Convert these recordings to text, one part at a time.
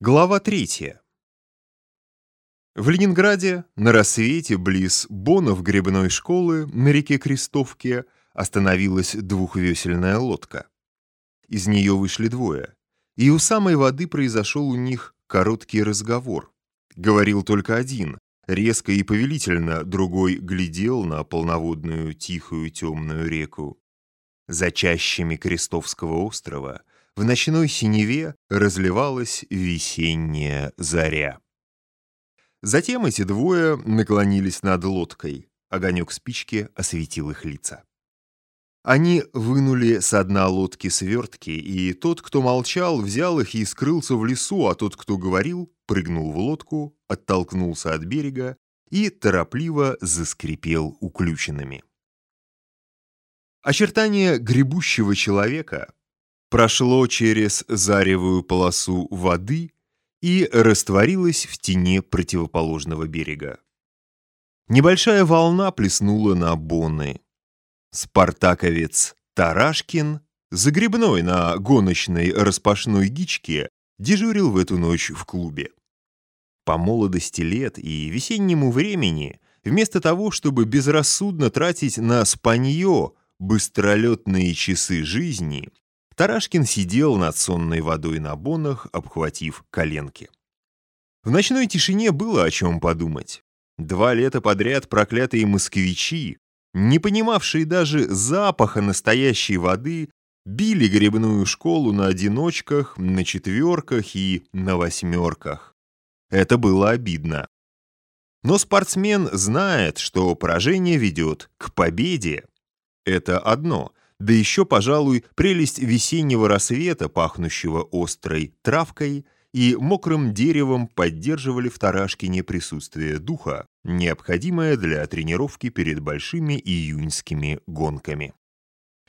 Глава третья. В Ленинграде на рассвете близ Бонов гребной школы на реке Крестовке остановилась двухвесельная лодка. Из нее вышли двое, и у самой воды произошел у них короткий разговор. Говорил только один, резко и повелительно, другой глядел на полноводную тихую темную реку. За чащами Крестовского острова в ночной синеве разливалась весенняя заря. Затем эти двое наклонились над лодкой. Огонек спички осветил их лица. Они вынули с дна лодки свертки, и тот, кто молчал, взял их и скрылся в лесу, а тот, кто говорил, прыгнул в лодку, оттолкнулся от берега и торопливо заскрипел уключенными. Очертания гребущего человека прошло через заревую полосу воды и растворилось в тени противоположного берега. Небольшая волна плеснула на боны. Спартаковец Тарашкин, загребной на гоночной распашной гичке, дежурил в эту ночь в клубе. По молодости лет и весеннему времени, вместо того, чтобы безрассудно тратить на спанье быстролетные часы жизни, Тарашкин сидел над сонной водой на бонах, обхватив коленки. В ночной тишине было о чем подумать. Два лета подряд проклятые москвичи, не понимавшие даже запаха настоящей воды, били гребную школу на одиночках, на четверках и на восьмерках. Это было обидно. Но спортсмен знает, что поражение ведет к победе. Это одно, да еще, пожалуй, прелесть весеннего рассвета, пахнущего острой травкой, и мокрым деревом поддерживали в Тарашкине присутствие духа, необходимое для тренировки перед большими июньскими гонками.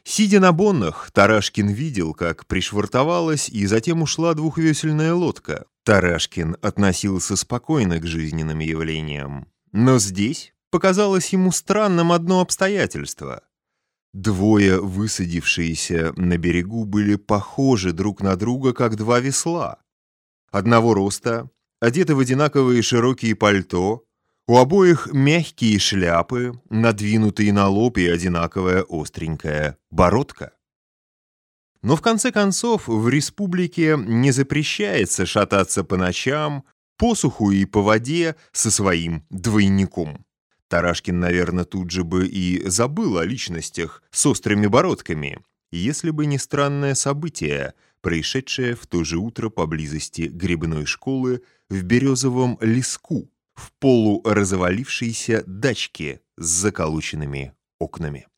Сидя на боннах, Тарашкин видел, как пришвартовалась и затем ушла двухвесельная лодка. Тарашкин относился спокойно к жизненным явлениям. Но здесь показалось ему странным одно обстоятельство. Двое, высадившиеся на берегу, были похожи друг на друга, как два весла. Одного роста, одеты в одинаковые широкие пальто, у обоих мягкие шляпы, надвинутые на лоб и одинаковая остренькая бородка. Но в конце концов в республике не запрещается шататься по ночам, по суху и по воде со своим двойником. Тарашкин, наверное, тут же бы и забыл о личностях с острыми бородками, если бы не странное событие, происшедшее в то же утро поблизости грибной школы в Березовом леску, в полуразвалившейся дачке с заколоченными окнами.